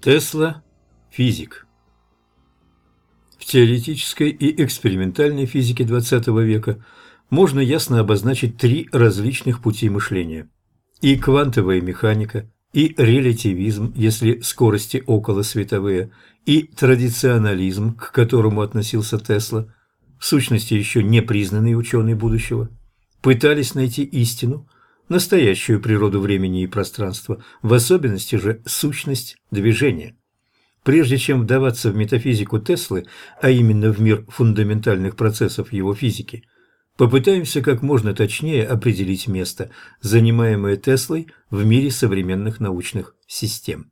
Тесла – физик. В теоретической и экспериментальной физике XX века можно ясно обозначить три различных пути мышления. И квантовая механика, и релятивизм, если скорости околосветовые, и традиционализм, к которому относился Тесла, в сущности еще не признанный ученый будущего, пытались найти истину – настоящую природу времени и пространства, в особенности же сущность движения. Прежде чем вдаваться в метафизику Теслы, а именно в мир фундаментальных процессов его физики, попытаемся как можно точнее определить место, занимаемое Теслой в мире современных научных систем.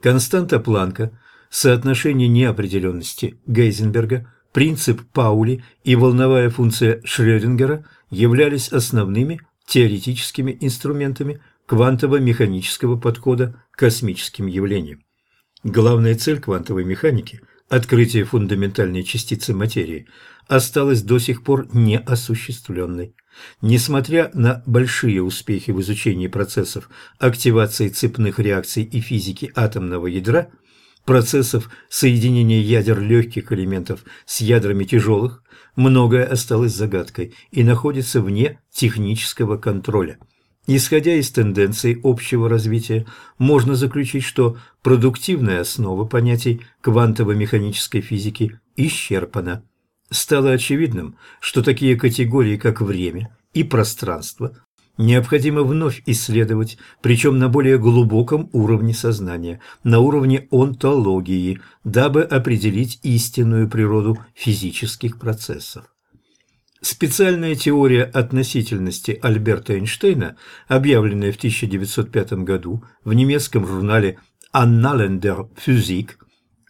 Константа Планка, соотношение неопределенности Гейзенберга, принцип Паули и волновая функция Шрёдингера являлись основными теоретическими инструментами квантово-механического подхода к космическим явлениям. Главная цель квантовой механики – открытие фундаментальной частицы материи – осталась до сих пор неосуществленной. Несмотря на большие успехи в изучении процессов активации цепных реакций и физики атомного ядра, процессов соединения ядер легких элементов с ядрами тяжелых, многое осталось загадкой и находится вне технического контроля. Исходя из тенденций общего развития, можно заключить, что продуктивная основа понятий квантово-механической физики исчерпана. Стало очевидным, что такие категории, как время и пространство, необходимо вновь исследовать, причем на более глубоком уровне сознания, на уровне онтологии, дабы определить истинную природу физических процессов. Специальная теория относительности Альберта Эйнштейна, объявленная в 1905 году в немецком журнале «Annalen der Physik»,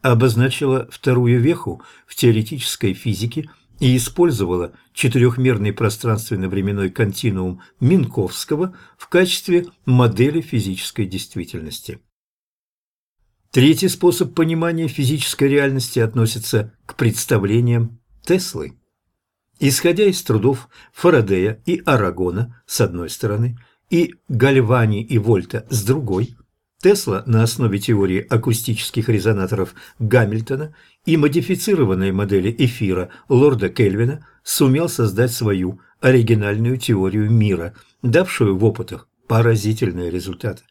обозначила вторую веху в теоретической физике – и использовала четырехмерный пространственно-временной континуум Минковского в качестве модели физической действительности. Третий способ понимания физической реальности относится к представлениям Теслы. Исходя из трудов Фарадея и Арагона с одной стороны и Гальвани и Вольта с другой, Тесла на основе теории акустических резонаторов Гамильтона и модифицированной модели эфира лорда Кельвина сумел создать свою оригинальную теорию мира, давшую в опытах поразительные результаты.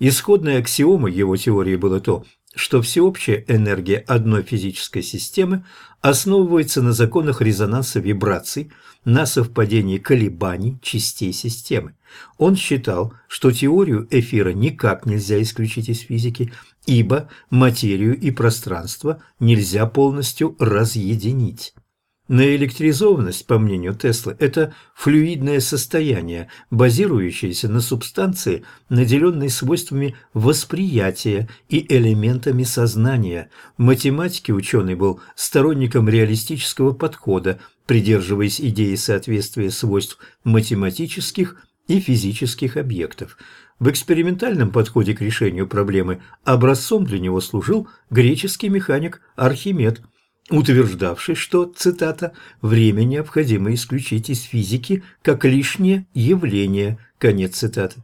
Исходной аксиомой его теории было то, что всеобщая энергия одной физической системы основывается на законах резонанса вибраций, на совпадении колебаний частей системы. Он считал, что теорию эфира никак нельзя исключить из физики, ибо материю и пространство нельзя полностью разъединить. Наэлектризованность, по мнению Теслы, это флюидное состояние, базирующееся на субстанции, наделенной свойствами восприятия и элементами сознания. В математике ученый был сторонником реалистического подхода, придерживаясь идеи соответствия свойств математических и физических объектов. В экспериментальном подходе к решению проблемы образцом для него служил греческий механик Архимед – утверждавший, что, цитата, «время необходимо исключить из физики как лишнее явление», конец цитаты.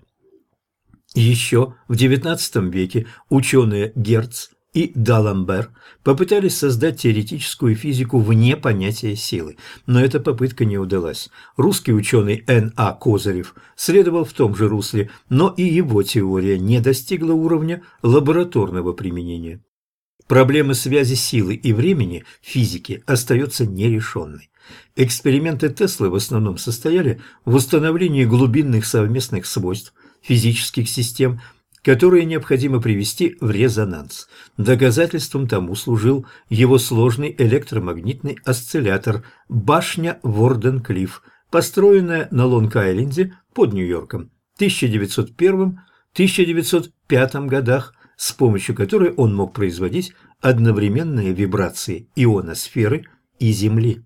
Еще в XIX веке ученые Герц и Даламбер попытались создать теоретическую физику вне понятия силы, но эта попытка не удалась. Русский ученый Н.А. Козырев следовал в том же русле, но и его теория не достигла уровня лабораторного применения. Проблема связи силы и времени в физике остается нерешенной. Эксперименты Теслы в основном состояли в установлении глубинных совместных свойств физических систем, которые необходимо привести в резонанс. Доказательством тому служил его сложный электромагнитный осциллятор «Башня Ворденклифф», построенная на Лонг-Айленде под Нью-Йорком в 1901-1905 годах с помощью которой он мог производить одновременные вибрации ионосферы и Земли.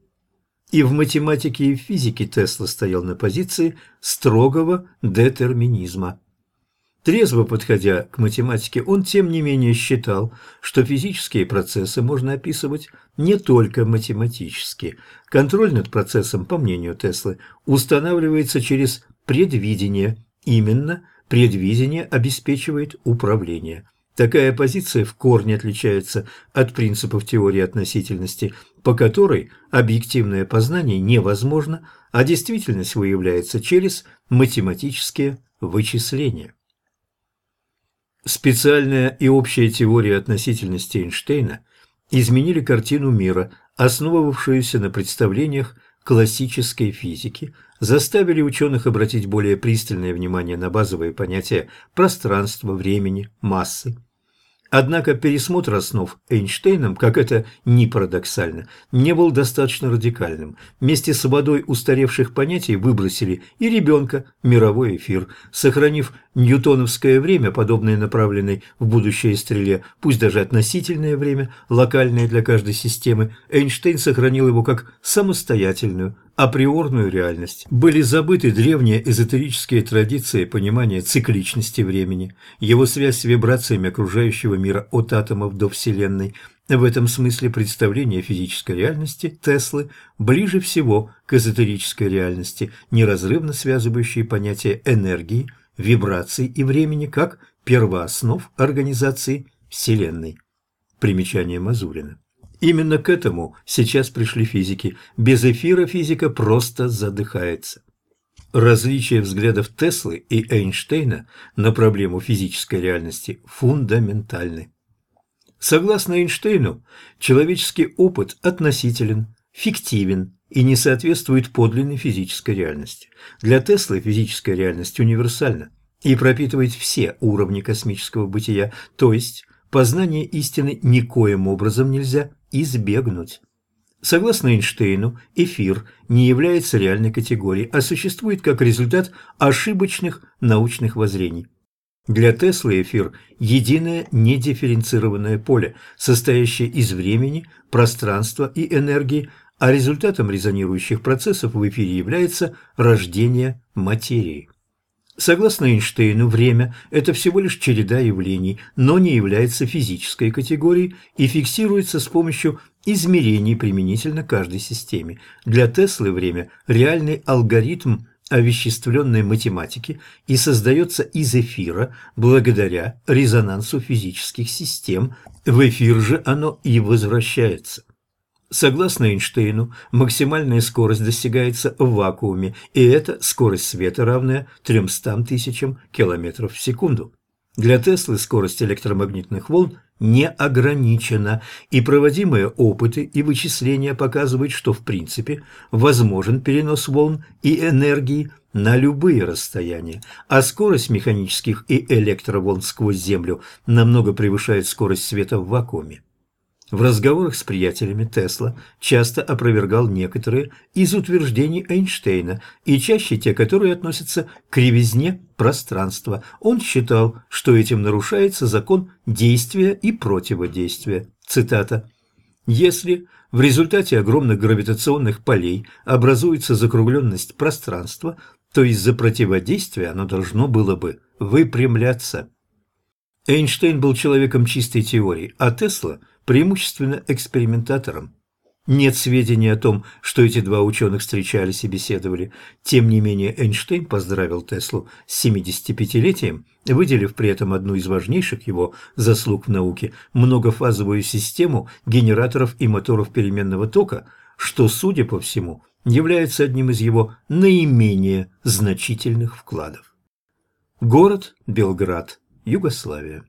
И в математике и в физике Тесла стоял на позиции строгого детерминизма. Трезво подходя к математике, он тем не менее считал, что физические процессы можно описывать не только математически. Контроль над процессом, по мнению Теслы, устанавливается через предвидение. Именно предвидение обеспечивает управление – Такая позиция в корне отличается от принципов теории относительности, по которой объективное познание невозможно, а действительность выявляется через математические вычисления. Специальная и общая теория относительности Эйнштейна изменили картину мира, основывавшуюся на представлениях классической физики, заставили ученых обратить более пристальное внимание на базовые понятия пространства, времени, массы. Однако пересмотр основ Эйнштейном, как это ни парадоксально, не был достаточно радикальным. Вместе с водой устаревших понятий выбросили и ребенка, мировой эфир, сохранив ньютоновское время, подобное направленной в будущее стреле, пусть даже относительное время, локальное для каждой системы, Эйнштейн сохранил его как самостоятельную, априорную реальность. Были забыты древние эзотерические традиции понимания цикличности времени, его связь с вибрациями окружающего мира от атомов до Вселенной. В этом смысле представление физической реальности Теслы ближе всего к эзотерической реальности, неразрывно связывающей понятия энергии, вибраций и времени как первооснов организации Вселенной. Примечание Мазурина. Именно к этому сейчас пришли физики. Без эфира физика просто задыхается. Различия взглядов Теслы и Эйнштейна на проблему физической реальности фундаментальны. Согласно Эйнштейну, человеческий опыт относителен, фиктивен и не соответствует подлинной физической реальности. Для Теслы физическая реальность универсальна и пропитывает все уровни космического бытия, то есть познание истины никоим образом нельзя избегнуть. Согласно Эйнштейну, эфир не является реальной категорией, а существует как результат ошибочных научных воззрений. Для Теслы эфир – единое недифференцированное поле, состоящее из времени, пространства и энергии, а результатом резонирующих процессов в эфире является рождение материи. Согласно Эйнштейну, время – это всего лишь череда явлений, но не является физической категорией и фиксируется с помощью измерений применительно каждой системе. Для Теслы время – реальный алгоритм овеществленной математики и создается из эфира благодаря резонансу физических систем, в эфир же оно и возвращается. Согласно Эйнштейну, максимальная скорость достигается в вакууме, и это скорость света, равная 300 тысячам километров в секунду. Для Теслы скорость электромагнитных волн не ограничена, и проводимые опыты и вычисления показывают, что в принципе возможен перенос волн и энергии на любые расстояния, а скорость механических и электроволн сквозь Землю намного превышает скорость света в вакууме. В разговорах с приятелями Тесла часто опровергал некоторые из утверждений Эйнштейна, и чаще те, которые относятся к кривизне пространства. Он считал, что этим нарушается закон действия и противодействия. Цитата. «Если в результате огромных гравитационных полей образуется закругленность пространства, то из-за противодействия оно должно было бы выпрямляться». Эйнштейн был человеком чистой теории, а Тесла – преимущественно экспериментатором. Нет сведений о том, что эти два ученых встречались и беседовали. Тем не менее, Эйнштейн поздравил Теслу с 75-летием, выделив при этом одну из важнейших его заслуг в науке – многофазовую систему генераторов и моторов переменного тока, что, судя по всему, является одним из его наименее значительных вкладов. Город Белград, Югославия.